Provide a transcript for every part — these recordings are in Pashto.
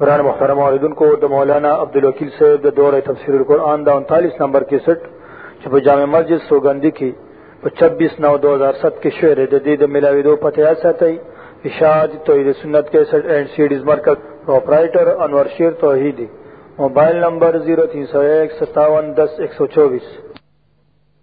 قرآن محترم عوردن کو دا مولانا عبدالوکیل صاحب دا دور تفسیر القرآن دا انتالیس نمبر کی سٹ چپا جامع مسجد سوگندی کی پا چبیس نو دوزار ست کی شعر دا دید ملاوی دو پتہ ساتی اشاعت توحید سنت کے سٹ اینڈ سیڈیز مرکز پروپرائیٹر انور شیر توحیدی موبائل نمبر زیرو تین سو ایک ستاون دس ایک سو چوبیس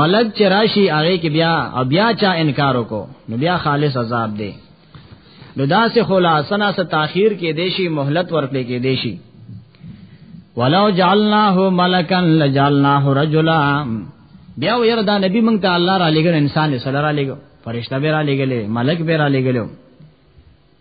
ملک چې راشي هغه کې بیا او بیا چا انکار وکړو نو بیا خالص عذاب دی نو دا سه خلاصنا سه تاخير کې دیشي مهلت ورکړي کې دیشي ولو جعلناه ملکا لجعلناه رجلا بیا وير دا نبی مونږ ته الله را لګل انسان سره را لګو فرشتہ به را لګلې ملک به را لګلو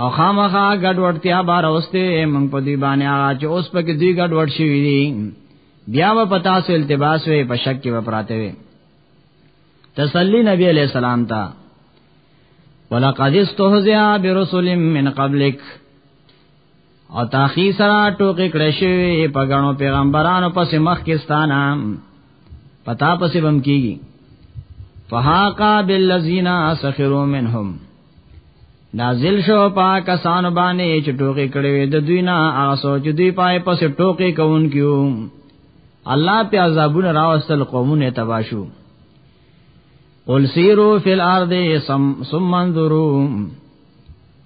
او خامخا ګډوډتیا بار اوسته مونږ په دی باندې هغه چې اوس په کې دی ګډوډ شي وی بیا و پتا سو التباس وې په شک کې وپراته وي تسلی نبی علیہ السلام تا ولقد استهزئ برسل من قبلک او تاخی سره ټوکی کړی شوی په غنو پیغمبرانو پس مخ کې ستانه پتا پسې بم کیږي فهاقا بالذین سخروا منهم نازل شو پا کسان باندې چې ټوکی کړی وي د دوی نه هغه سوچ دوی پای پس ټوکی کوون کیو الله په عذابونه راوستل قومونه تباشو قل سیرو فی الارض ثم انظروا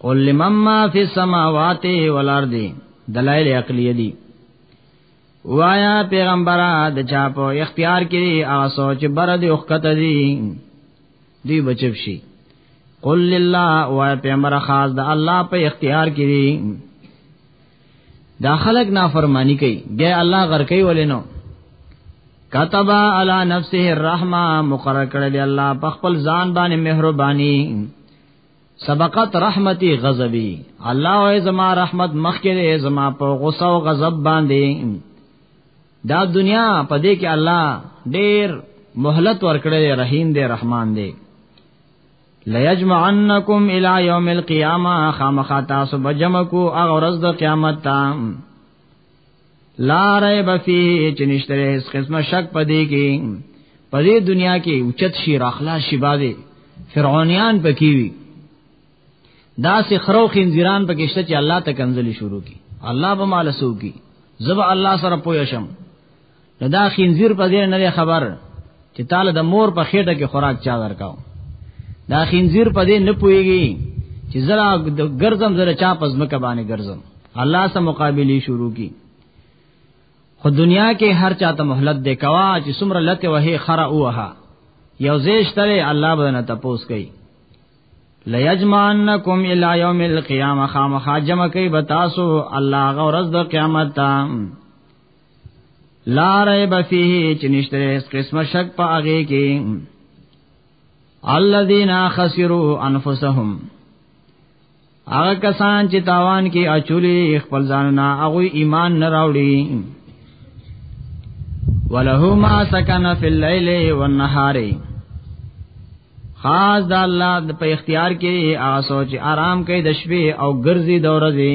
قل لمن ما فی السماوات والارض دلائل عقلیه دي وایا پیغمبره د چا په اختیار کې هغه سوچ بر دي او خطه دي دی بچب شي قل لله وایا پیغمبره خاص د الله په اختیار کې دي دا خلق نافرمانی کوي بیا الله غر کوي ولینو کتبا علی نفسه الرحمه مقرر کړی الله په خپل ځان باندې مهرباني سبقت رحمتي غضبي الله او زما رحمت مخکره زما په غصه او غضب باندې دا دنیا په دې کې الله ډېر مهلت ورکړي رحیم دی رحمان دی ليجمعنکم الی یوم القیامه خامخا تاسو بجمع کو اغه ورځ د قیامت ته لا ریب فیه چې نشته هیڅ قسمه شک پدې کې پدې دنیا کې اوچت شي راخلا شي باندې فرعونیان پکې وي دا سه خرو خنزیران پکې شته چې الله ته کنځلې شروع کی الله به مال سو کی زب الله سره پوي شم نو دا خنزیر په دې نه خبر چې تعالی د مور په خېټه کې خوراک چا درکاو دا خنزیر په دې نه پويږي چې زرا ګرځم زرا چا پس مکه باندې ګرځم الله سره مقابله شروع کی خو دنیا کې هر چاته مهلت دی کوا چې سمره لته وه خره اوها یو زیش تره الله به نه تپوس کوي لیجمعنکم الی یوم القیامه خامخا جمع کوي بتاسو الله غورز د قیامت ته لا ریب فیه چې نشته هیڅ قسمه شک په هغه کې الذین خسروا انفسهم هغه کسان چې تاوان کې اچولې خپل ځانونه هغه ایمان نه راوړي وله ما سکن فی الليل والنهار خاص د الله په اختیار کې آسو چې آرام کوي د شپې او ګرځي د ورځې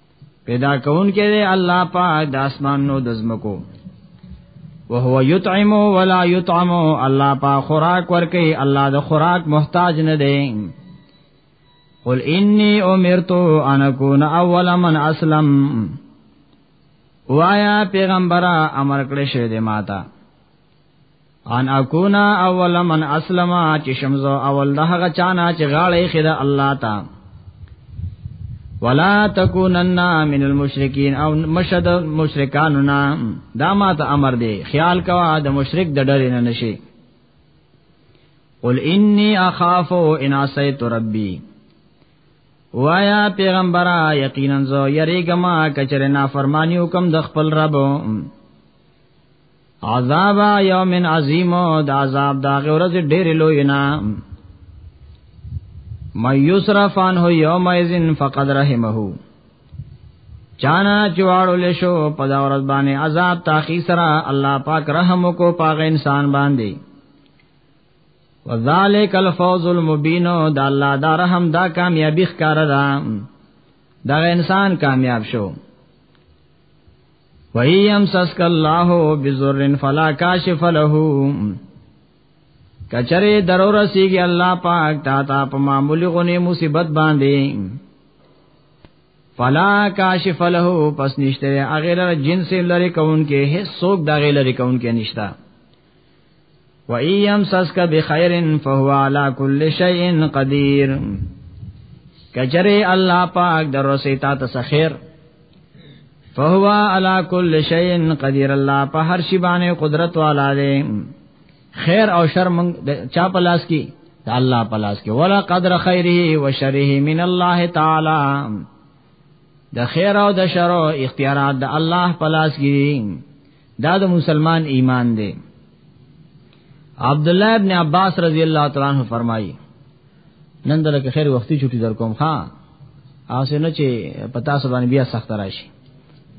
پیدا کون کې دی الله پاک د اسمان نو د زمکو وهو یطعم ولا یطعم الله پاک خوراک ورکي الله د خوراک محتاج نه دی قل انی امرت ان اكون اول من اسلم وایا پیغمبره امر کړی شه دې ماته ان اكونا اول من اسلم چې شمزو اول د هغه چانا چې غاړې خدا الله تا ولا تکونن من المشرکین او مشد مشرکاننا دا ما ته امر دی خیال کوا د مشرک د ډلې نه نشي قل انی اخاف ان عصیت ربی وایا پیغمبره یقینا زو یریګما کچره نافرمانی حکم د خپل رب عذاب یوم عظیم د عذاب دا غورز ډېر لوی نه مې یصرف عنه یوم اذن فقد رحمه چانا چواړو لشو په دا ورځ باندې عذاب تاخی سره الله پاک رحم کو پاغه انسان باندې وذالک الفوز المبین دا الله دا رحم دا کامیابی ښکار را دا انسان کامیاب شو وَإِيَمْ سَسْكَ اللَّهُ بِزُرٍ فَلَا كَاشِفَ لَهُ کچره درو رسیږي الله پاک تا تا په معمولی غونې مصیبت باندې فلا کاشف له پس نشته اغیر جنس لري کون کې هیڅ څوک دا غیر لري کون کې نشتا و ایم سسک بخیر فهو علی کل شیء قدیر کجره الله پاک درسه تا ته خیر فهو علی کل شیء قدیر الله په هر شی باندې قدرت والا دی خیر او شر من چا پلاس کی دا الله پلاس کی ولا قدر خیره و شره من الله تعالی د خیر او د شر اختیارات د الله پلاس کی دا د مسلمان ایمان دی عبد الله ابن عباس رضی الله تعالی عنہ فرمایي نن دلته خیر وختي چټي در کوم ها اوسه نه چې پتا سو باندې بیا سخت راشي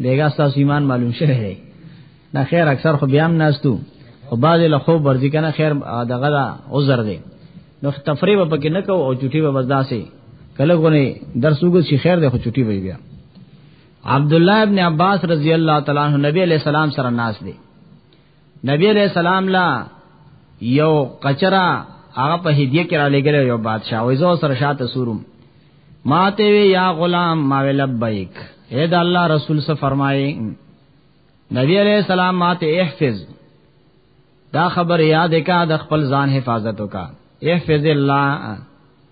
بیګا تاسو ایمان معلوم شوه دی دا خیر اکثر خو بیا هم ناستو او بعضې له خوب ورځي که نه خیر دغه دا عذر دی نو تفریح به پکې نه کوو او چټي به بس داسې کله غونې درس وګورئ چې خیر دی خو چټي به بیا عبد الله ابن عباس رضی الله تعالی عنہ نبی علیہ السلام سره ناس دی نبی علیہ السلام لا یو قچرا هغه په هدیه کې را لګل یو بادشاہ وې زو سره شاته سورم ماته وی یا غلام ما وی لبیک اے دا الله رسول سے فرمائے نبی علیہ السلام ماته احفظ دا خبر یاد کا د خپل ځان حفاظت وکا احفظ الله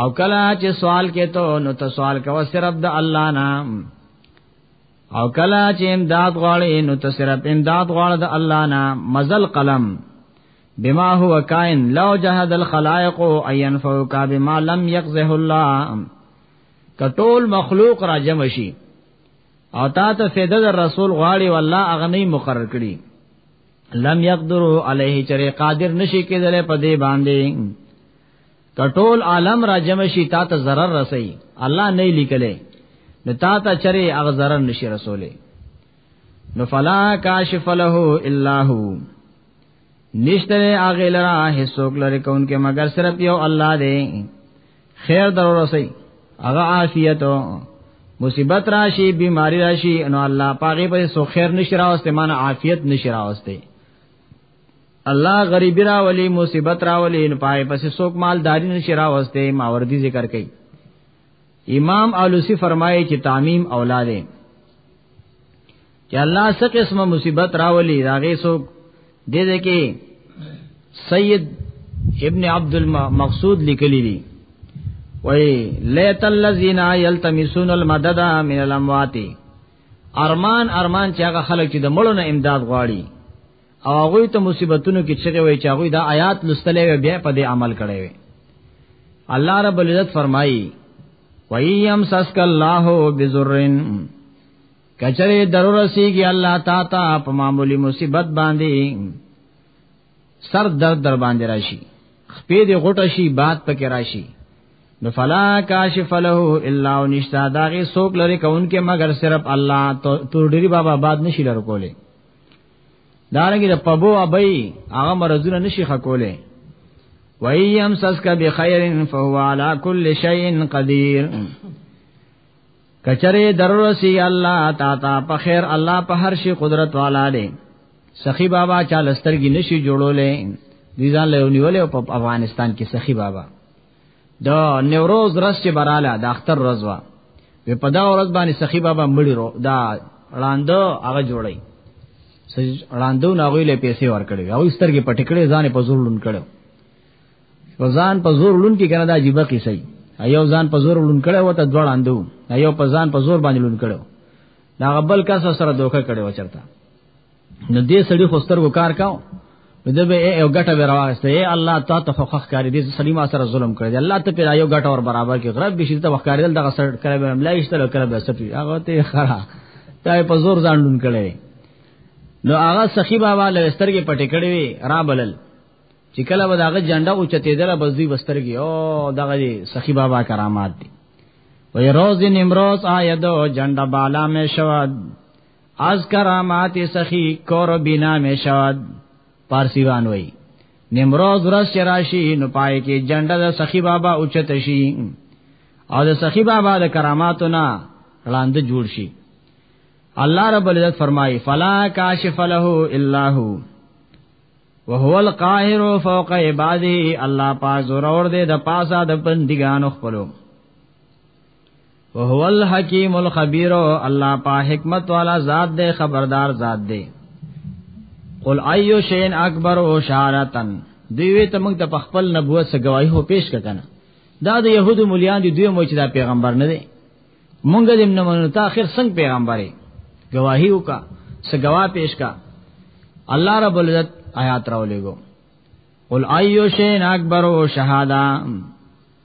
او کله چې سوال کې ته نو ته سوال کوه صرف د الله نام او کله چې امداد غواړې نو ته صرف امداد غواړې د الله نام مزل قلم بما هو کائن لو جهد الخلائق اين فوق بما لم يقزه الله کټول مخلوق را جمع شي او تا ته فیده در رسول غواړي والله هغه نه مقرر کړي لم يقدروا عليه چرې قادر نشي کېدل په دې باندې کټول عالم را جمع شي تا ته zarar رسي الله نه لیکلې نو تا ته چرې هغه zarar نشي رسولې نو فلا کاشف له الا هو نشته هغه لرا هیڅوک لري کون کې مگر صرف یو الله دی خیر درو رسي هغه عافیت مصیبت راشي بیماری راشي نو الله پاګه په سو خیر نشراوسته مان عافیت نشراوسته الله غریب را ولی مصیبت را ولی نه پای پس سوک مال داری نه شرا واسطه ماوردی ذکر کئ امام علوسی فرمایي چې تعمیم اولاد چې الله څه قسمه مصیبت را ولی راغې سوک دې دې کې سید ابن عبد المقصود لیکلی دی وی لیت الذین یلتمسون المدد من الاموات ارمان ارمان چې هغه خلک چې د مړو نه امداد غواړي او هغه ته مصیبتونو کې چغه وای چې هغه دا آیات لستلې وي بیا په دې عمل کړي وي الله رب العزت فرمایي وَيَمْ سَسْكَ اللَّهُ بِذُرٍّ کچره ضرور سیږي الله تا ته په معمولی مصیبت باندې سر درد در باندې راشي خپې دې غټه شي باد پکې راشي نو فلا کاشف له الا نشتا داغه سوک لري کون کې مگر صرف الله تو ډيري بابا باد نشي لر کوله دارنګه د پبو ابي هغه مرزونه نشي خکوله وَيَمْ سَسْكَ بِخَيْرٍ فَهُوَ عَلَى كُلِّ شَيْءٍ قَدِيرٌ کچره دررسی الله تا تا په خیر الله په هر شي قدرت والا دی سخی بابا چا لسترګي نشي جوړولې دي ځان له نیولې په افغانستان کې سخی بابا د نوروز ورځ چې براله د اختر ورځ وا په پدا ورځ باندې سخی بابا مړی رو دا لاندو هغه جوړی لاندو ناغوی له پیسې ور کړی او سترګې پټ کړې ځان په زور لون کړو ځان په زور لون کې کنه دا عجیب قصه ای ایو ځان په زور لون کړو وته دوړ اندو ایو په ځان په زور باندې لون کړو دا غبل کس سره دوکه کړو چرته نو دې سړي خو سترګو کار کاو دې به یو غټه به راوسته اے الله تا ته خو خخ کاری دې سړي ما سره ظلم کړی الله ته پیرا یو غټه اور برابر کې غرب به شته وخت کاری دغه سر کړی به ملای شته کړی به سپی هغه ته خرا تا په زور ځان ډون کړی نو هغه سخی بابا لوسترګې پټې کړې وي را بلل چې کله به داغه جنډه او چته دره بزدي بسترګي او دغه سخی بابا کرامات دي وې روز نمروز آیدو جنډه بالا مې شواد از کرامات سخی کور بنا می شاد پارسیوان وای نمروز ورځ چې راشي نو پای کې جنډه د سخی بابا اوچت شي او د سخی بابا د کراماتو نه وړاندې جوړ شي الله رب العزت فرمایي فلا کاشف له الا هو وهو القاهر فوق عباده الله پاک زور اور دے د پاسا د بندگانو خپلو وهو الحکیم الخبیر الله په حکمت والا ذات دے خبردار ذات دے قل ایو شین اکبر او شارتن دوی ته موږ د خپل نبوت سره گواہی هو پیش ککنه دا د يهودو مليان دي دوی مو چې دا پیغمبر نه دي مونږ دې نه منو ته اخر څنګه پیغمبري گواہی وکا څه گواه پیش کا الله رب العزت آیات راولېګو قل ایو شین اکبر او شهاده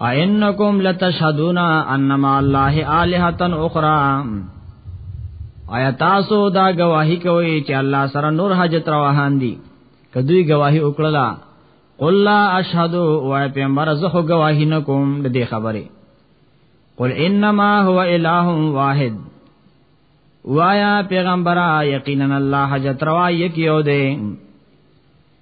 اینکم لتشهدون ان مع الله الہتا اخرى آیا تاسو دا گواہی کوي چې الله سره نور حاجت رواهان دي کدوې گواہی وکړه قل لا اشهد و پیغمبر زه خو گواہی نه کوم د دې خبره قل انما هو اله واحد وایا پیغمبره یقینا الله حجت روا یک یو دی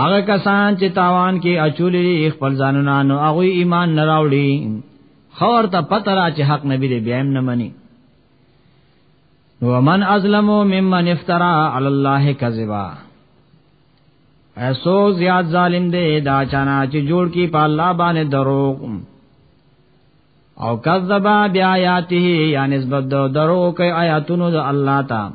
هغه کسان چې تاوان کې اچولې خپل ځانونه نو هغه ایمان نه راوړي خور ته پته را چې حق نبی دې بیا نه مني ومن ازلم ممن افترا علی الله کذبا ایسو زیاد ظالم دے دا چانا چې جوړ کی په الله باندې دروغ او کذبا بیااته یا نسبت دروغ کوي آیاتونو د الله تعالی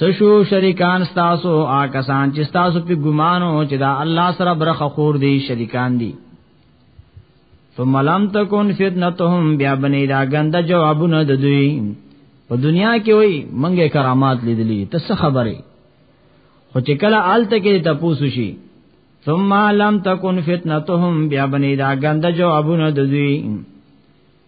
سشو شریکان ستاسو آکسان چې ستاسو په ګمانو چې دا الله سره برخه خور دی شریکان دی ثم لم تكن فتنتهم بیا بنی دا غنده جوابونه د دوی په دنیا کې وای منګه کرامات لیدلی ته څه خبره خو چې کله آلته کې تپوسو شي ثم لم تكن فتنتهم بیا بنی دا غنده جوابونه د دوی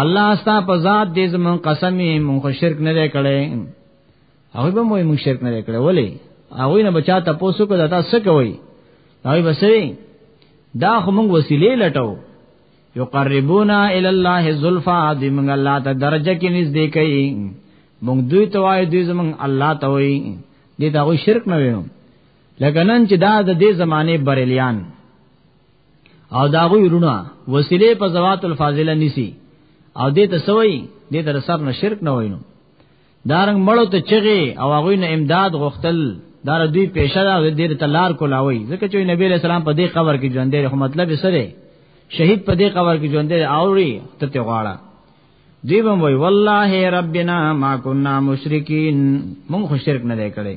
الله استا په ذات دې زمون قسم یې مونږ شرک نه کړي هغه به مو مونږ شرک نه کړي ولې هغه نه بچا ته پوسو کو دتا څه کوي هغه بسوي دا خو مونږ وسیلې لټو یو قربونا ال الله زلفا دې مونږ الله ته درجه کې نږدې کوي مونږ دوی ته وایي دې زمون الله ته وایي دې دا غو شرک نه وینم لکه نن چې دا د دې زمانه بریلیان او دا غوی رونه وسیله په زوات الفاضله نسی او دې ته سوی دې ته سر نه شرک نه وینو دارنګ مړو ته چغي او هغه نه امداد غوښتل دار دوی پیشه دا دې ته لار کولاوي ځکه چې نبی له سلام په دې قبر کې ژوند دی خو مطلب یې سره شهید په دې قبر کې ژوند دی اوري ته ته غواړه دی بم وای والله ربنا ما كنا مشرکین مونږ خو شرک نه دی کړی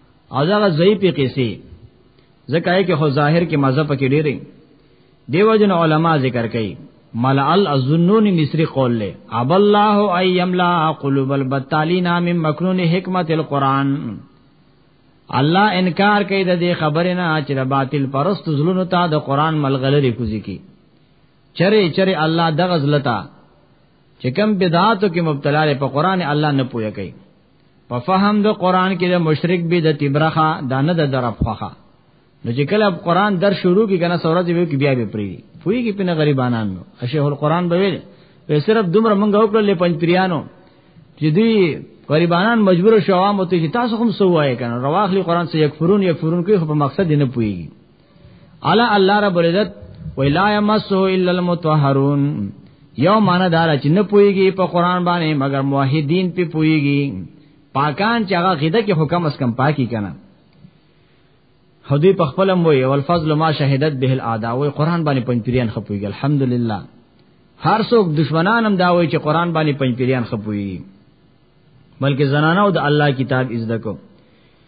او دا ضعیفه قصې ځکه یې کې خو ظاهر کې مزه پکې ډېرې دیو جن علما ذکر کوي ملع الظنون مصری قول له اب الله ايم لا قلوب البتالين من مكنون حکمت القران الله انکار کوي د دې خبرې نه چې د باطل پرست زلونو ته د قران ملغلري کوزي کی چره چره الله دغه زلتا چې کم بدعاتو کې مبتلا لري په قران الله نه پوهه کوي په فهم د قران کې د مشرک به د تبرخه دانه د درف خوخه نو چې کله قران در شروع کی کنه سورته وی کی بیا به پری پوی کی پنه غریبانان نو شیخ القران به ویل په صرف دومره مونږ وکړل پنځ پریانو چې دوی غریبانان مجبور شو عوام ته چې تاسو هم سوای کنه رواخلی قران سره یکفرون یکفرون کوي خو په مقصد نه پوي الا الله رب العزت ولا يمسه الا المطهرون یو معنا دار چې نه پويږي په قران باندې مگر موحدین په پويږي پاکان چې هغه غیده کې حکم اس کم پاکي کنه خدای په خپل مو یو الفضل ما شهادت به الادا وای قران باندې پنځپریان خپويږي الحمدلله هر څوک دشمنان هم دا وای چې قران باندې پنځپریان خپويږي بلکې زنانه او د الله کتاب عزت کو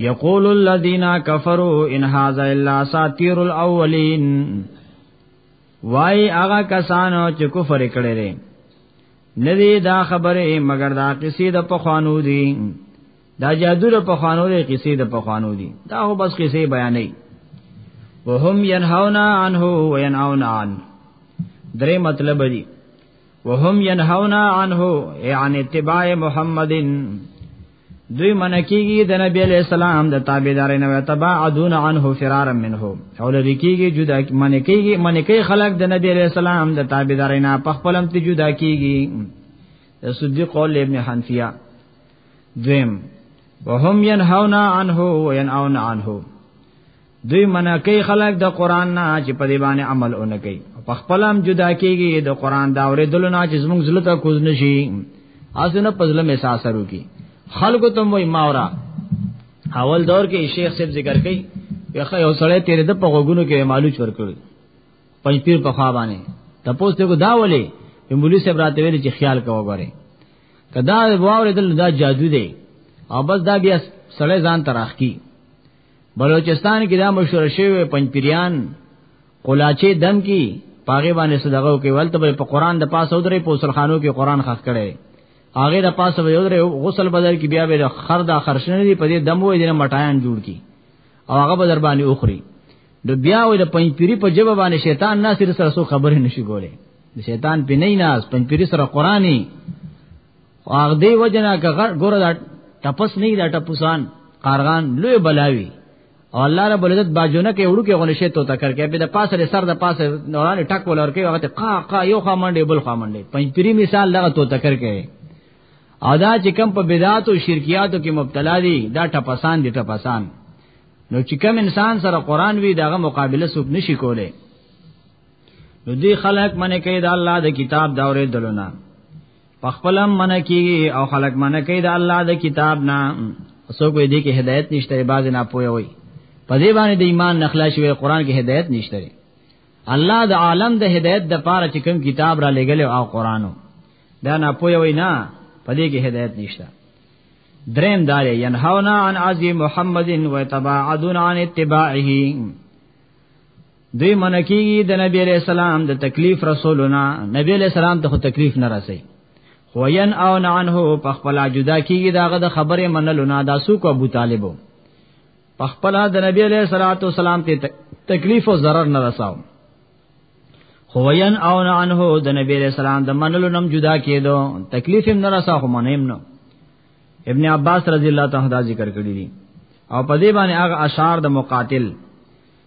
یقول الذین کفروا ان هذا الا ساتیر الاولین وای هغه کسانو چې کفر کړي دي ندی دا خبره مگر دا قصې د پخوانو دي دا جادو د پخوانو دي قصې د پخوانو دي دا هو بس قصې بیانې وهم ينهون عنه وينعون عنه درې مطلب دي وهم ينهون عنه يعني اتباع محمدن دوی منکیږي د نبی علی السلام د تابعداري نه تبعدون عنه فرارا منه او لری کیږي جدا منکیږي منکی خلق د نبی علی السلام د تابعداري نه په خپلم ته جدا کیږي صدیق قول ابن حنفیه دویم وهم ينهون عنه وينعون عنه دوی منکه خلق د قران نه چې په دی باندې عمل اونې کوي په خپل هم جدا کیږي د قران دا اورېدل نه چې زموږ زړه ته کوز نشي اسنه پزله مې ساسرو کی خلکو ته وای ماورا اول دور کې شیخ صاحب ذکر کوي یخه یو سړی تیرې د په غوګونو کې مالوچ ورکړ پنځ پیر په خوا باندې تپوس ته کو دا ولې مولوی صاحب راته ویل چې خیال کوو غره کدا واورېدل دا جادو دی او بس دا بیا سړی ځان تراخ کی بلوچستان کې دا مشهور شوی پنځپیران قلاچه دم کی پاغه باندې صدقه کوي ولته په قران د پاسه ودرې په سلخانو کې قران خخ کړي هغه د پاسه ودرې غسل بدل کې بیا به خر دا خرشنه دي په دې دم وې دنه مټایان جوړ کی او هغه بدر باندې اوخري نو بیا وې د پنځپيري په جبه باندې شیطان ناصر سره سو خبرې نشي ګولې د شیطان په نه ناز پنځپيري سره قرآني واغ دی وجنا کغر ګور دا تپس نه دا تپوسان قارغان لوی بلاوی او الله رب العزت باجونه کې وړو کې غل شي تو تکر کې به د پاسه له سر د پاسه نوران ټک ولر کې وخت قا قا یو خامنډې بل خامنډې پنځ پری مثال لغه تو تکر کې ادا چې کم په بدعات او شرکیاتو کې مبتلا دي دا ټپسان دي ټپسان نو چې کم انسان سره قران وی داغه مقابله سوک نشي کوله نو دی خلق منه کوي د الله د کتاب دا اورې دلونه پخپلم منه کوي او خلق منه کوي د الله د کتاب نه سو کوئی دی کې هدایت نشته باز نه پوي وي په دې باندې د ایمان نخلا شوی قران کې هدایت نشته الله د عالم د هدایت د پاره چې کوم کتاب را لګل او قرانو دا نه پوي وي نه په دې کې هدایت نشته دریم دار ینهونا عن عزی محمد و تباعدون عن اتباعه دوی منکیږي د نبی علیہ السلام د تکلیف رسولنا نبی علیہ السلام ته تکلیف نه رسي خو ين او نه عنه په خپل جدا کیږي داغه د خبره منلو نه داسو کو ابو طالبو په خپل د نبی علیہ الصلوۃ والسلام ته تکلیف او ضرر نه رساو خو ين او نه عنه د نبی علیہ السلام د منلو نم جدا کېدو تکلیف هم نه رسا خو منیم نو ابن عباس رضی الله تعالی ذکر کړی دي او په دې باندې هغه اشعار د مقاتل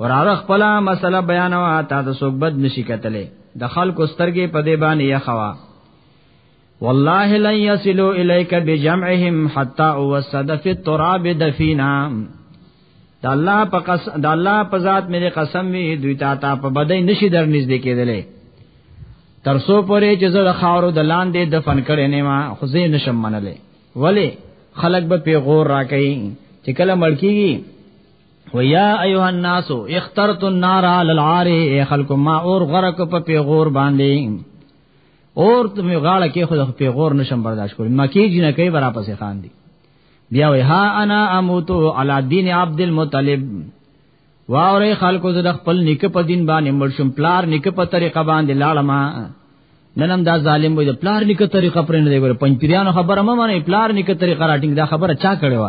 اور هغه خپل مسله بیانوا تا د صحبت نشي کتلې د خلکو سترګې په دې باندې یا خوا والله لن يصلوا اليك بجمعهم حتى وسد في التراب دفينا د الله په قسم د الله په ذات مې قسم وی دوی تا ته په بدای نشي در نږدې کېدلې تر سو پورې چې زه د خاورو د لاندې دفن کړې نه ما خو زه نشم منلې ولی خلک به پیغور راکې چې کله ملکیږي ويا ايها الناس اخترت النار على العار اي خلق ما اور غرق په پیغور باندې اور تم غاړه کې خود پیغور نشم برداشت کول مکی جنہ کوي برا پسې خان دي بیا وی ها انا اموتو علی دین عبد المطلب واورې خلکو زه د خپل نیک په دین باندې مړ شم پلار نیک په طریقه باندې لاړم ننم دا ظالم وي د پلار نیک طریقه پر نه دی ګور پنځپیرانو خبره ما معنی پلار نیک طریقه راټینګ دا خبره چا کړې و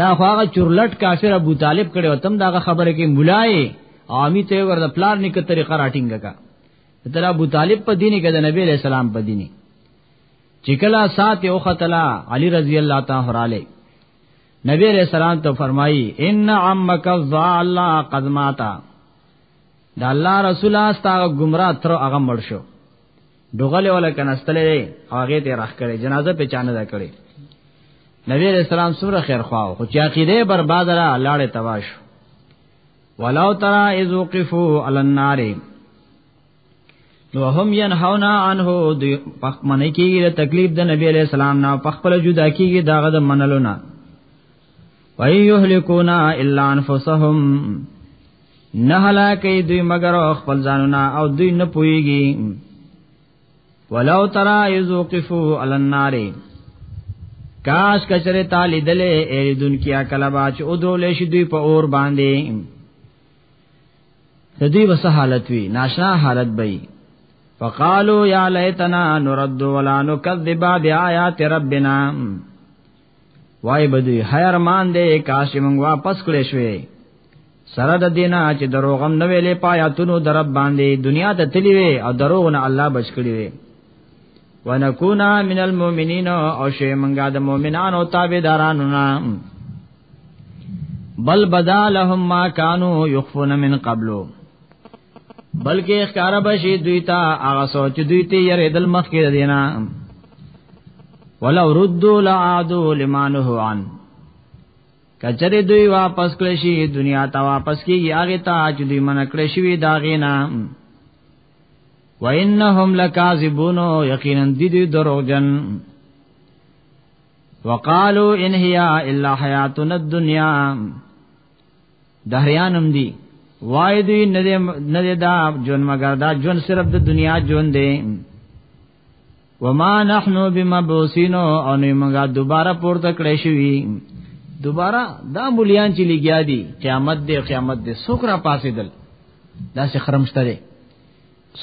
دا خو هغه چورلټ کافر ابو طالب کړي او تم داغه خبره کې مولای عامي ته ور د پلان نیکه طریقه راټینګ کا تر ابو طالب په دیني کې د نبی له سلام په دیني چې کله سات او ختلا علی رضی الله تعالی علیه نبی علیہ السلام ته فرمایي ان عمک الضال قد ماتا دا الله رسول است هغه گمراه تر هغه مړ شو ډوغله ولا کناستلې هغه ته راخ کړي جنازه په چانه دا کړي نبی علیہ السلام سره خیر خواو خو چې عقیده برباد را لاړې تواش ولو ترى اذ وقفوا على النار نو هم ينهون عنه د پخمنه کیږي د تکلیف د نبی علیہ السلام نه پخپل جدا کیږي داغه د منلو نه وَإِن يُهْلِكُونَ إِلَّا أَنفُسَهُمْ نه هلاکې دوی مگر خپل ځانونه او دوی نه پويږي ولو ترى إِذْ وُقِفُوا عَلَى النَّارِ کاش کچره تعالی دلې اې دن کیا کلا باچ او درولې شي دوی په اور باندې د دوی وسه حالت وی ناشنا حالت بې فقالو یا لیتنا نرد ولا نکذب بیاات ربنا وای بدی هر مان دې کاش موږ واپس کړې شوې سره د دینه چې دروغم نه ویلې پایاتونو درب باندې دنیا ته تللی وي او دروغ نه الله بچ کړی وي ونکونا من المؤمنین او شی منګه د مؤمنانو تابعدارانو نه بل بدا لهم ما كانوا يخفون من قبلو بلکې ښکارا بشي دوی ته هغه سوچ دوی ته یری دل مخ کې دینا ولو ردو لعادو لمانه عن کچره دوی واپس کړی شي دنیا ته واپس کیږي هغه ته چې دوی من کړی شي دا غینا وانهم لکاذبون یقینا دي دوی دروغجن وقالو ان هي الا حیاتنا الدنیا دهریانم دی وای دوی نه دې نه دې دا جون مگر دا جون صرف د دنیا جون دی وما نحنو بمبوسینو او نه موږ دوباره پورته کړې شوی دوباره دا مليان چې لګیا دي قیامت دې قیامت دې سوکرا پاسې دل دا څه خرمشته دي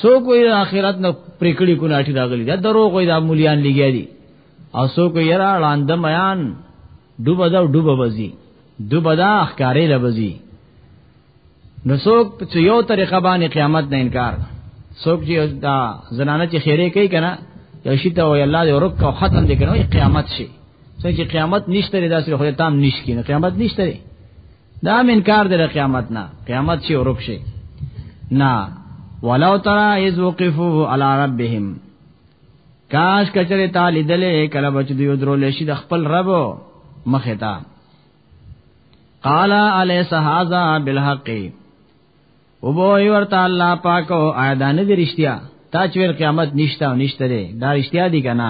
سو کوئی آخرت نه پریکړی کو ناټی راغلی دا درو کوئی دا مولیان لګیا دي او سو کوئی را لاند میان ډوب دا ډوب بزی ډوب دا اخکاری لبزی نو څوک چې یو طریقه باندې قیامت نه انکار څوک چې دا زنانه چې خیره کوي کنه یو شی ته وای الله دې ورک او ختم دې کنه قیامت شي څنګه چې قیامت نشته دا سره خدای تام نشکینه قیامت نشته دا من کار دی قیامت نه قیامت شي ورک شي نه ولو ترى اذ وقفوا على ربهم کاش کچره تا لیدلې کله بچ دی درول شي د خپل رب مخه تا قال الیس هذا بالحق وبوي ورته الله پاک او آیدانه دی رښتیا تا چې قیامت نشته او نشته دا رښتیا دی کنه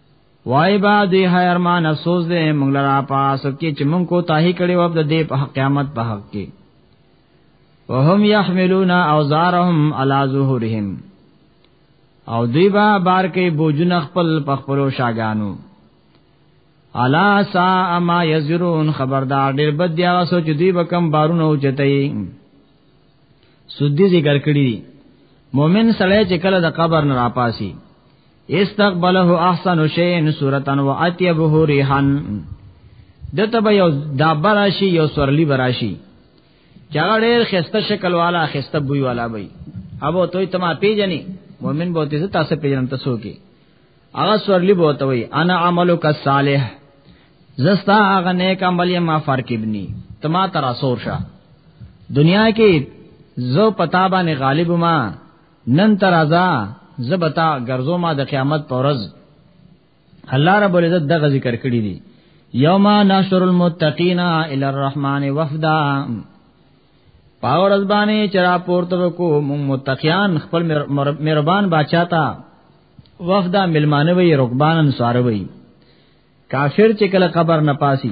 وای با دې هاي ارمان افسوس دې موږ لرا پاس کې چې موږ کو تاهي کړي وب د دې په قیامت په حق کې وهم يحملون اوزارهم على ظهورهم او دوی با بار کې بوجن خپل په خپلو شاګانو الا سا ما یزرون خبردار ډېر بد دی هغه سوچ دی به کم بارونه اوچتای سودی ذکر کړی مؤمن سړی چې کله د قبر نه راپاسی استقبله احسن شیء صورتا واطيبه ريحا دته به یو دابراشي یو سورلی براشي چاغه ډېر خسته شکل والا خسته بوی والا وي ابو توي تما پیجنې مؤمن بوته زه تاسو پیجن تاسو کې هغه سورلی بوته وي انا عملک الصالح زستا هغه نیک عمل ما فرق ابني تما ترا سور شه دنیا کې زو پتا باندې غالب ما نن ترازا زبتا ګرځو ما د قیامت پورز الله رب العزت دغه ذکر کړی دی یوم نشر المتقین الی الرحمن وفدا پاور ازبانی چرا پورته کو متقیان خپل مهربان بادشاہ تا وفدا ملمانه وی رکبان انصار وی کافر چې کله قبر نه پاسی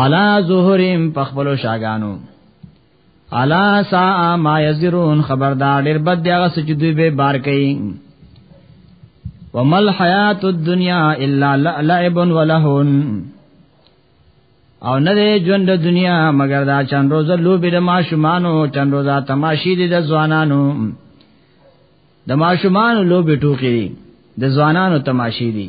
علا ظهرهم پخبلو شاګانو علا سا ما یزرون خبردار ډیر بد دی هغه چې دوی به بار کوي ومل حیات الدنیا الا لعب ولهون او نه دی ژوند د دنیا مگر دا چند روزه لوبې د ماشومانو چند روزه تماشې دي د ځوانانو د ماشومانو لوبې ټوکې دي د ځوانانو تماشې دي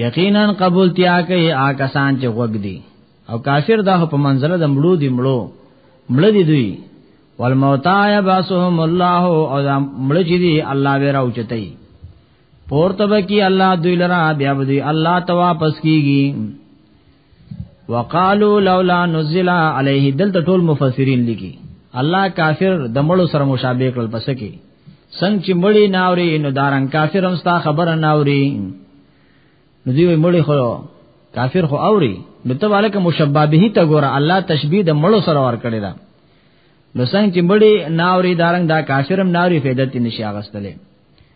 یقینا قبولتیا کوي آکسان چې وګ دي او کافر دا په منزله د مړو دی مړو مړ دي دوی والموتا یبعثهم الله او مړ چې دي الله به راوچتای پورته به کی الله دوی لرا بیا به دوی الله ته واپس کیږي وقالو لولا نزل علیه دلته ټول مفسرین لیکي الله کافر د مړو سره مشابه کړل پس کې څنګه چې مړی ناوري نو دارن کافر هم ستا خبره ناوري نو دی مړی خو کافر خو اوري نو ته والک مشبہ به ته ګوره الله تشبیه د مړو سره ور کړی دا نو څنګه چې مړی ناوري دارن دا کافرم ناوري فائدت نشي اغستلې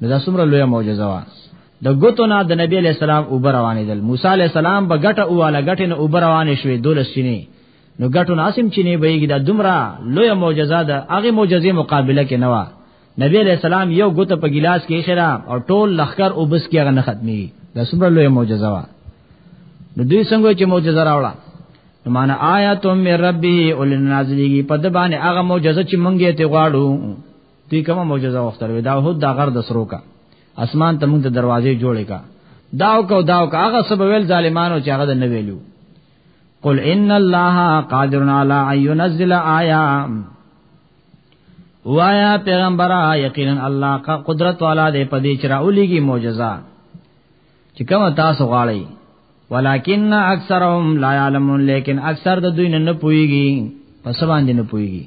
نو دا څومره لویه معجزه وه د ګوتو نه د نبی علی السلام او روانې دل موسی علی السلام به ګټه اواله ګټه نه او روانې شوې دولس سینې نو ګټو ناسم چینه بهږي دا دومره لوی معجزه ده هغه معجزې مقابله کې نه و نبی علی السلام یو ګوت په ګلاس کې خره او ټول لخر او بس کې هغه نه ختمي دا څومره لوی معجزه و نو دوی څنګه چې معجزه راوړه نو معنا آیاتم من ربه اولنازلیږي په د باندې هغه معجزه چې مونږه ته غواړو دې کومه معجزه وختل وی دا هود دا غر د سرو کا اسمان ته موږ د دروازې جوړې کا داو کو داو کا هغه سبب ویل ظالمانو چې هغه د نه ویلو قل ان الله قادر علی ان ينزل آیا وایا پیغمبره یقینا الله کا قدرت والا دې پدې چر اولیږي معجزات چې کوم تاسو غواړئ ولکن اکثرهم لا يعلمون لیکن اکثر د دوی نه پويږي پس باندې نه پويږي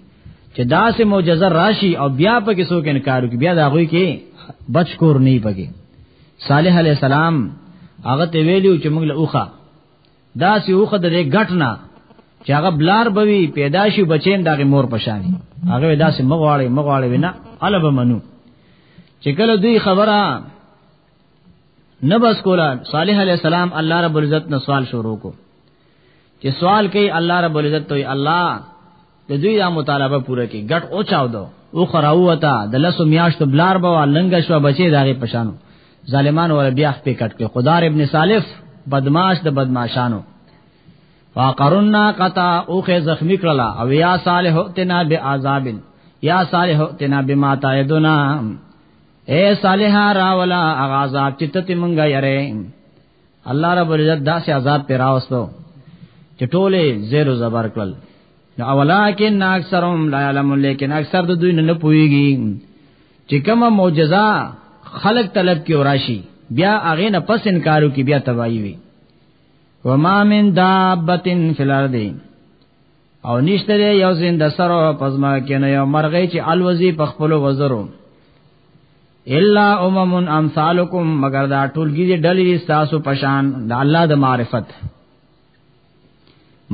چې دا سه معجزه راشي او بیا په کې څوک انکار کوي بیا دا غوي کې بچ کور نه پګي صالح علی السلام هغه ته ویلو چې موږ له اوخه دا سه اوخه د غټنا چې هغه بلار بوي پیدا شي بچین دغه مور پشانی هغه دا سه مغواړي مغواړي وینا الوب منو چې کله دوی خبره نه بس کولا صالح علیہ السلام الله رب العزت نه سوال شروع کو چې سوال کوي الله رب العزت ته الله د دوی دا مطالبه پوره کړي ګټ او چاو دو او خراو وتا د لاسو میاشت بلار بوا لنګ شو بچي داغه پشانو ظالمان ور بیا په کټ کې خدار ابن سالف بدمعاش د بدمعشانو فقرنا قطا اوخه زخمی کړلا او یا صالح تنا بعذابن یا صالح تنا بما تعدنا اے صالح راولا هغه عذاب چې ته مونږه یاره الله رب العزت داسې عذاب پر راوستو چې ټوله زیر و زبر کړل نو اولاکن اکثرهم لا علم لیکن اکثر د دوی نه پويږي چې کومه معجزه خلق طلب کې وراشي بیا هغه نه پس انکارو کې بیا تباہي وي وما من دابتن فی الارض او نشته یو زنده سره پزما کې نه یو مرغې چې الوزی په خپل وزرو الا امم امثالکم مگر دا ټولګي دي ډلې تاسو پشان د الله د معرفت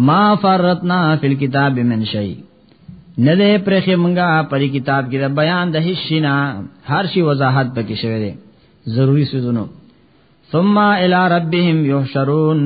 ما فرتنا فی الكتاب من شیء نه دې پرخه مونږه پر کتاب کې د بیان د هیڅینا هر شي وضاحت پکې شوی دی ضروری سيزونو ثم الى ربهم يحشرون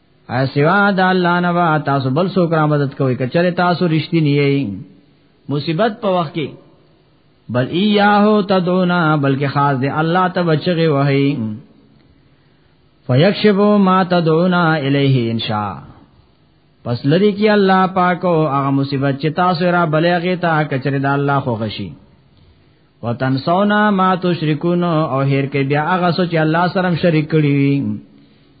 ا سوا د الله نه وا تاسو بل څوک را مدد کوي کچره تاسو رښتینی یې مصیبت په وخت کې بل ایاه تدونا بلکې خاص دی الله ته بچغه وهي فیکشبو ما تدونا الیه ان شاء پس لری کی الله پاکو هغه مصیبت چې تاسو را بلېږي تا کچره د الله خو غشي وتنسونا ما تشركون او هیر کې بیا هغه سوچ الله سره شریک کړی وي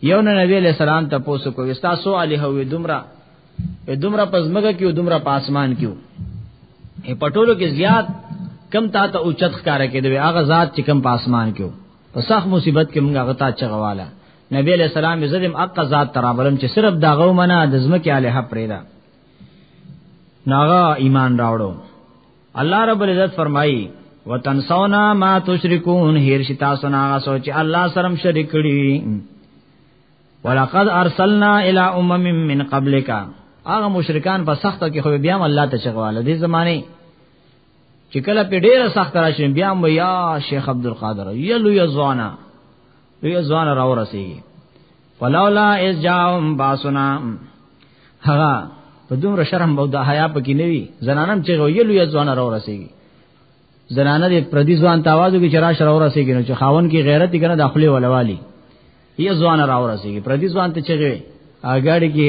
یو نه نبی علیہ السلام ته پوسو کو وستا سو علی هو دمرا په دمرا پزمګه کیو دمرا پاسمان کیو ای پټولو کې زیات کم تا ته اوچت ښکارا کې دی هغه ذات چې کم پاسمان کیو په سخت مصیبت کې موږ غتا چغواله نبی علیہ السلام زدم اق ذات ترابلم چې صرف داغو منه د زمکه علیه پرېدا ناغا ایمان راوړو الله رب العزت فرمایي وتنسونا ما تشركون هیر شتا سنا سوچ الله سرم شریک کړي ولقد ارسلنا الى امم من قبلك هغه مشرکان په سخت کې خو بیا الله ته چغواله دي زمانه چې کله په ډیره سخت راشي بیا مو یا شیخ عبد القادر یلو یزوانا دوی ځوان راو رسیږي فلولا از جاهم باسنا هغه په دومره شرم او د حیا پکې نه وي زنانم چې ویلو یې ځوان راو رسیږي زنانه دې پردي ځوان تاوازو کې چرآ شر راو رسیږي نو چې خاون کې غیرت کنه داخلي ولوالي یې ځوان راو رسیږي پردي ځوان ته چې اګاړي کې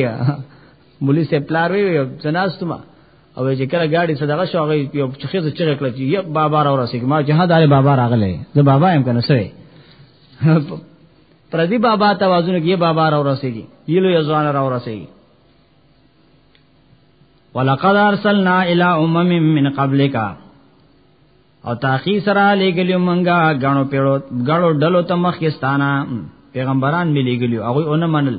مولي سپلار وي زناستما او چې کله ګاډي صدقه شو هغه یو چخې څه چغې کړ چې یا بابا را ورسېږي ما چې هدا لري بابا راغله زه بابا يم کنه سوي پردي بابا توازن کې بابا را ورسېږي یلو یزوان را ورسېږي ولقد ارسلنا الى امم من قبلك او تاخی سره لګلیو منګه غاڼو پیړو غاړو ډلو ته مخکستانه پیغمبران ملي ګلیو هغه اونمنل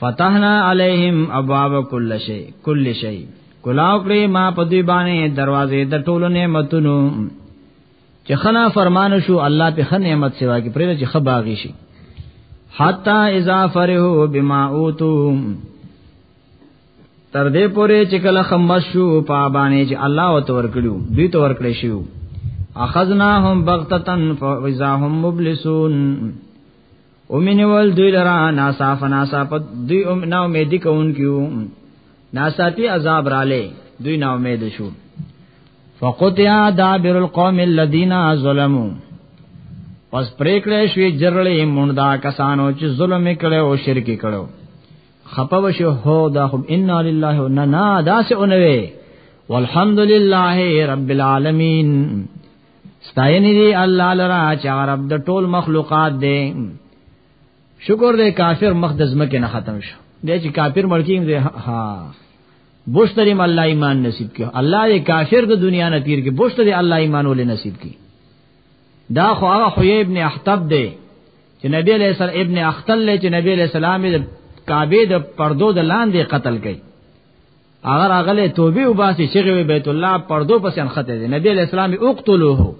فتحنا علیہم ابواب کل شی کل شی کلاو کړی ما په دوی باندې دروازې د ټولو نعمتونو چې خنا فرمان شو الله په خن نعمت سوا کې پرې چې خباغي شي حتا اذا فرحو بما اوتو تر دې پورې چې کله خمس شو په باندې چې الله وت ورکړو دوی ته ورکړې شو اخذناهم بغتتن فاذا هم مبلسون اومینه ول دوی لرا ناصاف ناصاف دوی ام نا امید کون کیو ناصافی عذاب رااله دوی نا امید شو فقطع دابر القوم الذين ظلموا پس پریکړې شوې جرلې موندا کسانو چې ظلم کړي او شرک کړي خپو شو هو دا هم ان لله و انا داسه اونوي والحمد لله رب العالمین ستاینه دی الله لرا چې عرب د ټول مخلوقات دی شکر دې کافر مخ د زمکه نه ختم شو دې چې کافر ملکیم دې ها بوشتریم الله ایمان نصیب کړي الله دې کافر د دنیا نه تیر کې بوشتري الله ایمان ولې نصیب کړي دا خو هغه حوی ابن احتب دی چې نبی علیہ السلام ابن اختل چې نبی علیہ السلام د کعبه د پردو د لاندې قتل کړي هغه راغله توبه وباسي چې بیت الله پردو پسې انخته دي نبی اسلام اقتلوه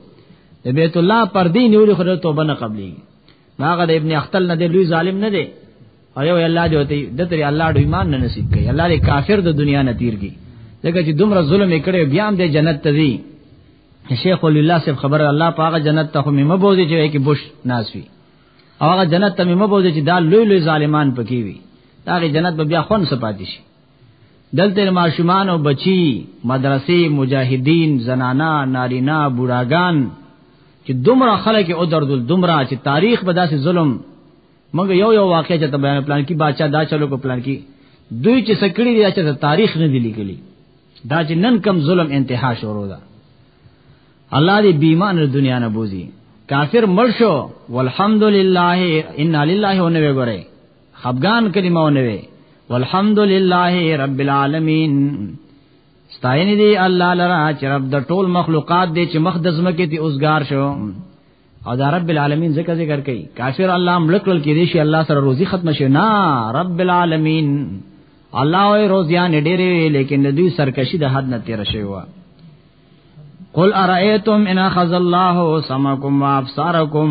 د بیت الله پر دین نیول خو توبه نه قبلي هغه د ابن اختل نه دی لوی ظالم نه دی او یو الله دی وتی د تر الله د ایمان نه نصیب کړي الله دې کافر د دنیا نه تیر کی ځکه چې دومره ظلم کړي بیا هم د جنت ته دی شیخ ول الله صاحب خبر الله پاغه جنت ته مې مبوزي چې کې بوش ناسوي او هغه جنت ته مې مبوزي چې دا لوی لوی ظالمان پکې وي دا جنت به بیا خون سپاتې شي دلته ماشومان او بچي مدرسې مجاهدین زنانا نارینا بوډاګان چې دومره خلک او دردل دومره چې تاریخ به داسې ظلم موږ یو یو واقعي چې بیان پلان کې بادشاہ دا چلو کو پلان کې دوی چې سکړی دی چې تاریخ نه دی لیکلی دا چې نن کم ظلم انتها شروع ده الله دې بیمان د دنیا نه بوزي کافر مرشو والحمدلله ان لله ونوي ګره خفغان کلمه ونوي والحمد لله رب العالمین ستاین دی الله لرا چې رب د ټول مخلوقات دی چې مخ د زمکه تی اوسګار شو او دا رب العالمین ذکر ذکر کوي کافر الله ملکل کې دی شي الله سره روزي ختم شي نه رب العالمین الله وي روزيان ډېرې لیکن د دوی سرکشي د حد نه تیر شوی و قل ارئیتم ان اخذ الله سمعکم وابصارکم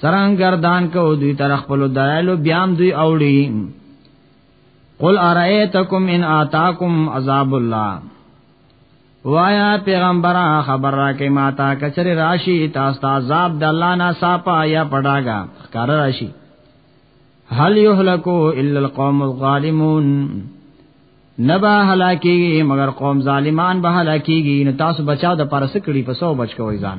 سرنګ گردان کو دوی تر خپل دایلو بیام دوی اوړي قل ارایتکم ان آتاکم عذاب الله وایا پیغمبر خبر را کې ماتا کچره راشي تاسو ته عذاب د الله نه صافا یا پډاګا کار راشي هل یهلکو الا القوم الظالمون نبا هلاکی مگر قوم ظالمان به هلاکیږي نو تاسو بچاو د پرسکړي په سو بچ کوی ځان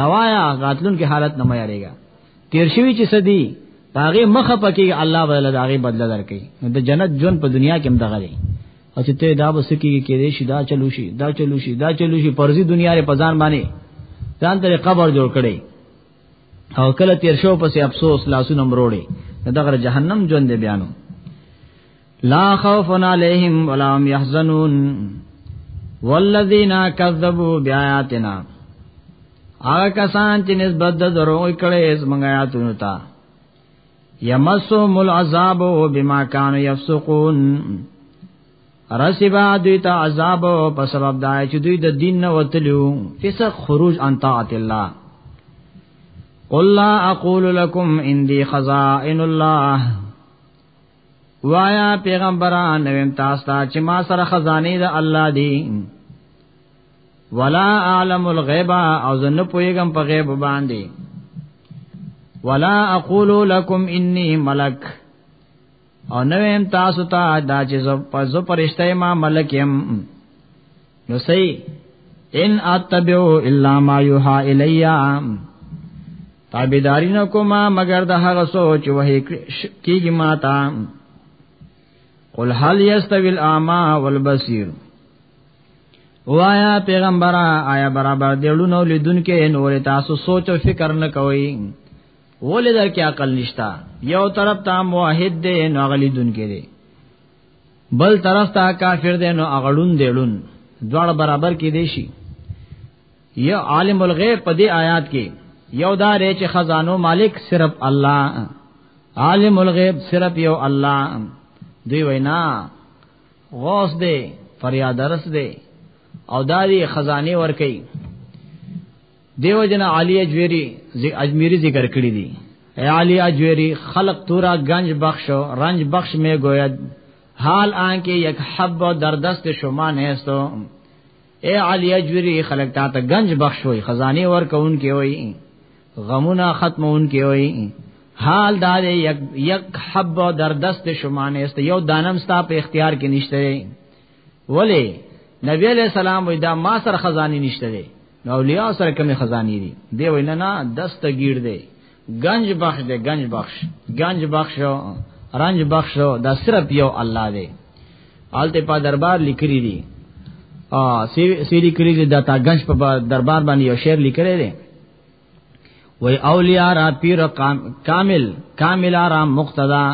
دوایا غاتلون کې حالت نه مېریږي تیر شوی چې سدي پاغه مخه پکې الله بدل داغه بدل درکې د جنت جون په دنیا کې هم دغه دی او چې ته دا بس کې کې دې شي دا چلو شي دا چلو شي دا چلو شي پرځي دنیا ری پزان باندې ځان ته قبر جوړ کړي او کله تیر شو پسې افسوس لاسونه مروړي دغه جهنم جون دې بیانو لا خوف علیہم ولا هم يحزنون والذین کذبوا بیااتنا هغه کسان چې نسبت د درو کړي زمنګ آیاتونو ته یمسهم العذاب بما كانوا يفسقون رسبا دوی ته عذاب په سبب دا چې دوی د دین نه وتلو فسق خروج عن طاعت الله قل لا اقول لكم عندي خزائن الله وایا پیغمبران نویم تاسو ته چې ما سره خزانه د الله دی ولا اعلم الغیب او زه نه پوهیږم په غیب باندې ولا اقول لكم انی ملک او نویم تاسو ته دا چې زه په زو پرشته ما ملک يم نو سي ان اتبعو الا ما يوحى الیا تابعداري نه کومه مگر د هغه سوچ وه کیږي ماتا قل هل یستوی الاعمى والبصیر وایا پیغمبره آیا برابر دی لونو لیدونکو نور تاسو سوچ او فکر نه کوي ولې در کې عقل نشتا یو طرف ته موحد دی نو غلی دن کې دی بل طرف ته کافر دی نو اغړون دی لون دواړه برابر کې دی شي یا عالم الغیب په دې آیات کې یو دا رې چې خزانو مالک صرف الله عالم الغیب صرف یو الله دی وینا غوث دی فریاد رس دی او دا دی خزانه ور کوي دیو جن علی اجویری اجمیری ذکر کړی دی اے علی اجویری خلق تورا گنج بخش رنج بخش میں گوید حال آن کے یک حب و دردست شما نیستو اے علی اجوری خلق تا ته گنج بخش وای خزانه ور کون کې وای غمونه ختمون کې وای حال دا یک یک حب در دست شمانه است یو دانم ستا په اختیار کې نشته ولی نبی علیہ السلام وای دا ما سره خزانی نشته دی نو اولیاء سره کوم خزانی دی دی وای نه نه دست گیر دی گنج بخش دے گنج بخش گنج بخش رنج بخش دا صرف یو الله دی آلته په دربار لیکلی دی ا سی لیکلی دی دا تا گنج په دربار باندې یو شعر لیکلی دی وی اولیاء را پیر کامل کامل را مقتدا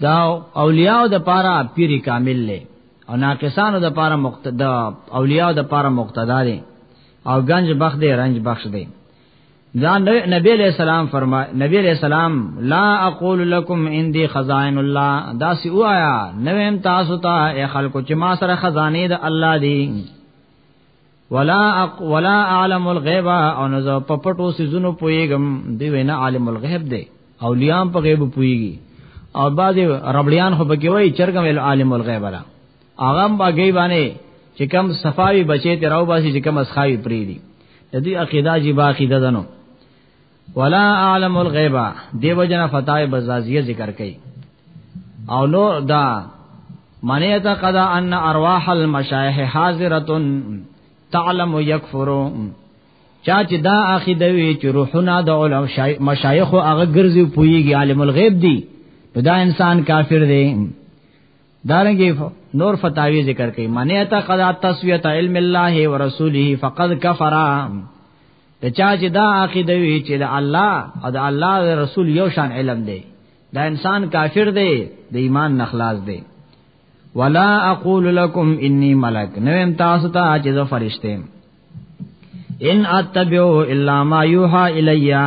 دا اولیاء د پاره پیر کامل لې او ناقصانو د پاره مقتدا اولیاء د پاره مقتدا دي او گنج بخت دی رنج بخش دی دا نبی علیہ السلام فرما نبی علیہ السلام لا اقول لكم عندي خزائن الله دا سی وایا نویم تاسو ته اے خلکو چې ما سره خزانه د الله دی ولا اق ولا اعلم الغیب او نو زه په پټو سيزونو پويګم دی وینا عالم الغیب دی اولیاء په غیب پويږي او بعض ربړیان خو بګوي چرګم عالم الغیب را هغه باګی باندې چې کم صفاوی بچی ته راو باسي چې کم اسخاوی پری دي د دې عقیده جی باقی ددنو ولا اعلم الغیبا دیو جنا فتای بزازیه ذکر کړي او نو دا معنی ته قضا ان ارواح المشایخ حاضره تعلم یکفرو چا چې دا عقیده وی چې روحونه د علماء مشایخ او هغه ګرځي پویږي عالم الغیب دی نو دا انسان کافر دی دارنګي نور فتاوی ذکر کوي من اعتقد تسویت علم الله ورسوله فقد کفر ته چا چې دا عقیده وی چې د الله او د الله رسول یو شان علم دی دا انسان کافر دی د ایمان نخلاص دی ولا اقول لكم اني ملک نویم تاسو ته چې زه فرشته ان اتبعو الا ما يوحى الیا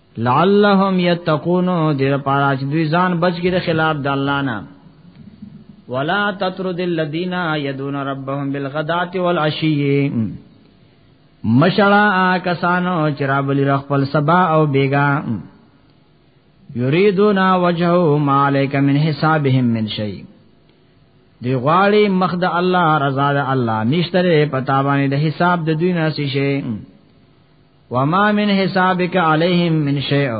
لعلهم یتقون دې لپاره چې دوی ځان بچی د خلاف د الله نه ولا تطرد الذين يدعون ربهم بالغداة والعشي مشرا کسانو چې را بلی خپل سبا او بیگا یریدون وجهه ما علیک من حسابهم من شیء دی غواړي مخ د الله رضا د الله نشتره پتا باندې د حساب د دوی نه شي وما من حسابک علیهم من شیء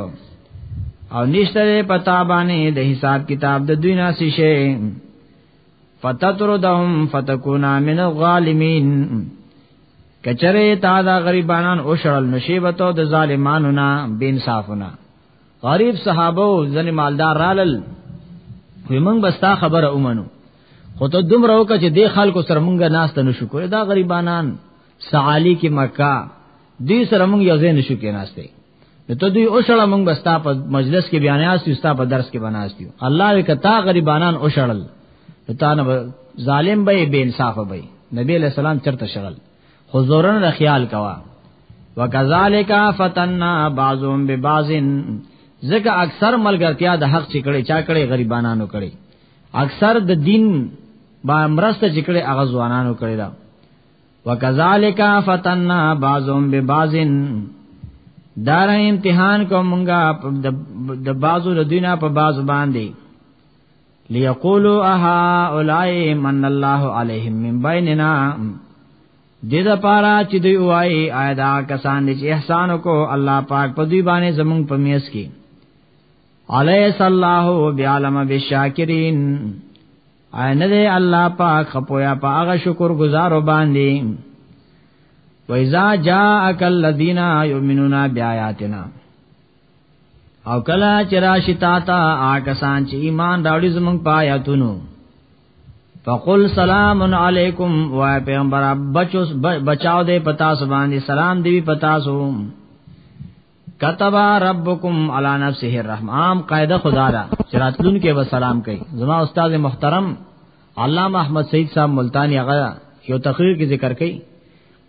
او نشته پتا باندې د حساب کتاب د دوی نه څه شي فتتردهم فتكونا من الظالمین کچره تا دا غریبانان او شړل نشیبتو د ظالمانو نه بے انصافونه غریب صحابه او ځن مالدار رالل وی مونږ بستا خبره اومنو خو ته دومره وکړه چې د خلکو سره مونږه ناشته نشو کولای دا غریبانان سعالی کې مکه دې سره موږ یو ځای نشو کېناسته ته دوی اوشړه موږ بستا په مجلس کې بیان یاستو ستا په درس کې بناستو الله دې کتا غریبانان اوشړل ته نه ظالم به بے انصاف به نبی علیہ السلام چرته شغل حضورن را خیال کوا وکذالک فتننا بعضهم ببعض زکه اکثر ملګرتیا د حق چکړې چا کړې غریبانانو کړې اکثر د دین با مرسته چکړې اغه ځوانانو کړې دا وکذالک فتننا بعضهم ببعض دار امتحان کو مونږه د بعضو د دینه په بعض باندې ليقولوا اها اولای من الله عليهم من بيننا د دې لپاره چې دوی وایي آیا دا کسان چې احسان کو الله پاک په دوی باندې زمونږ په میس کې علیس الله بیالم بالشاکرین ان دې الله پاک خپویا په هغه شکر گزار باندې وایزا جاءک الذین یؤمنون بیااتنا او کلا چرا شتا تا آکسان چې ایمان راوړي زمونږ پایاتونو فقل سلام علیکم و پیغمبر بچو بچاو دے پتا سو باندې سلام دی پتا سو كتب ربكم على نفسه الرحم عام قاعده خدا دا چراتلون کې به سلام کوي زما استاد محترم علامه احمد سید صاحب ملتانی هغه یو تقریر کې ذکر کوي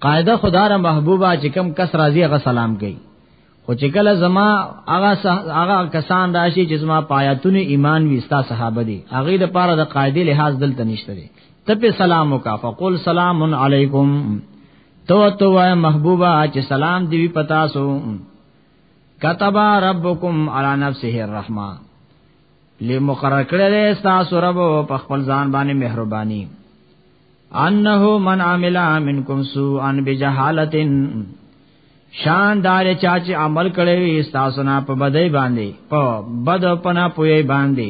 قاعده خدا را محبوبه چې کم کس راضي هغه سلام کوي خو چې کله زما هغه هغه کسان راشي چې زما پایاتونه ایمان وستا صحابه دي هغه د پاره د قاعده لحاظ دلته نشته دي ته په سلام وکا فقل سلام علیکم تو تو وای محبوبا چې سلام دی وی پتا سو كتب ربكم على نفسه الرحمه لمقرر کړل تاسو رب په خپل ځان باندې مهرباني انه من عمل منکم سوءا بجهاله شان دار چا چې عمل کړی وي تاسو نه په بدی باندې په بد پنا پوي باندې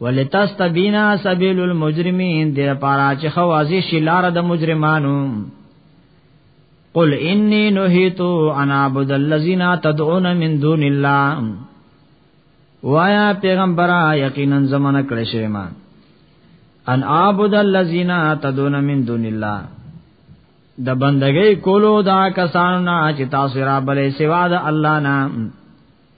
ولتستبینا سبیل المجرمین دیر پارا چې خوازی شلار د مجرمانو قل انی نهیتو انا عبد الذین تدعون من دون الله وایا پیغمبره یقینا زمانہ کړه شوی ما ان عبد الذین تدعون من دون الله د بندګۍ کولو دا کسانو نه چې تاسو را بلې سوا د الله نه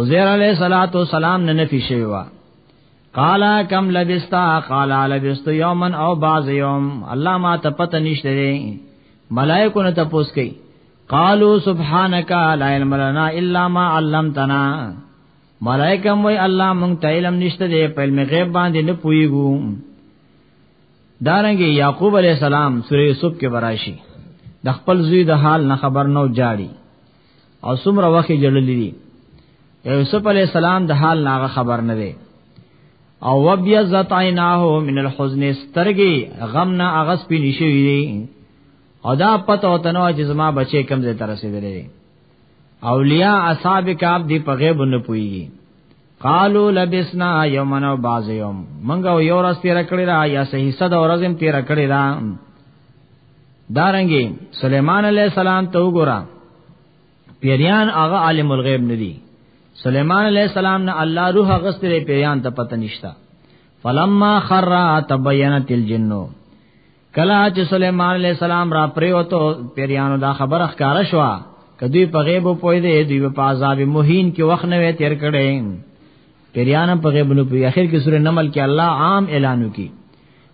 عزیر علیہ الصلوۃ والسلام نه نفی شوی وا قال کم لبستا قال لبست یوما او بعض یوم الله ما ته پته نشته دی ملائکه نه تپوس کوي قالو سبحانك لا علم لنا الا ما علمتنا ملائکه وای الله مونږ ته علم نشته دی په علم غیب باندې نه پویګو دارنګ یعقوب علی السلام سورې یوسف کې براشي د خپل زوی د حال نه خبر نو جاړي او څومره وخت جړلې دي یوسف علی السلام د حال ناغه خبر نه دی او وبیزت عیناه من الحزن سترګي غم نه اغس پی نشي دي او دا پته او تنو چې زما بچي کم زې تر رسیدلې اولیاء اصحاب کعب دی په غیب نه پويږي قالو لبسنا یومن او باز یوم منګه یو ورځ تیر کړی را یا صحیح صد ورځم تیر کړی را دارنګي سليمان عليه السلام ته وګوره پیریان هغه عالم الغیب ندي سليمان عليه السلام نه الله روح غستره پیریان ته پته نشتا فلما خر تبينت الجن کلا چې سليمان عليه السلام را پریوتو پیریانو دا خبره ښکارا شو کدی په غیب پوی دی دی په عذاب مهین کې وخت نه تیر کړي پیریان په غیب نو په اخر کې سورې نمل کې الله عام اعلان وکي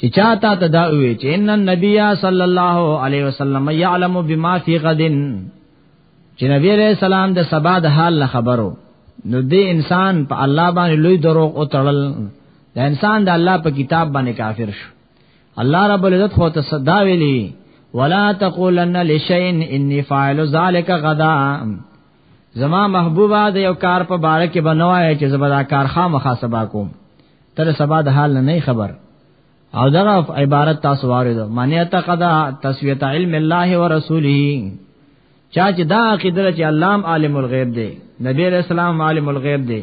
چې چاته تداوي چې ان النبي صلی الله علیه وسلم يعلم بما في غد چې نبی علیہ السلام د سبا د حال نه خبرو نو دې انسان په الله باندې لوی دروغ او تړل د انسان د الله په کتاب باندې کافر شو الله رب العزت خو ته صدا ویلی ولا تقولن لشيء اني فاعل ذلك غدا زما محبوبا د یو کار په باره کې بنوای چې زبدا کار خامخا سبا کوم تر سبا د حال نه خبر او دغه عبارت تاسو وارد معنی اعتقد تسویت علم الله ورسوله چا چې دا عقیده چې الله عالم الغیب دی نبی رسول الله عالم الغیب دی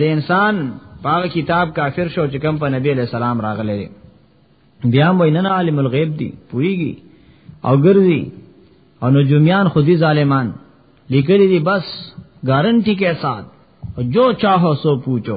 د انسان پاک کتاب کافر شو چې کوم په نبی علیہ السلام راغلی بیا وینن عالم الغیب دی پویږي او ګرځي او نجومیان خودي ظالمان لیکلي دي بس گارنٹی کے ساتھ جو چاہو سو پوچھو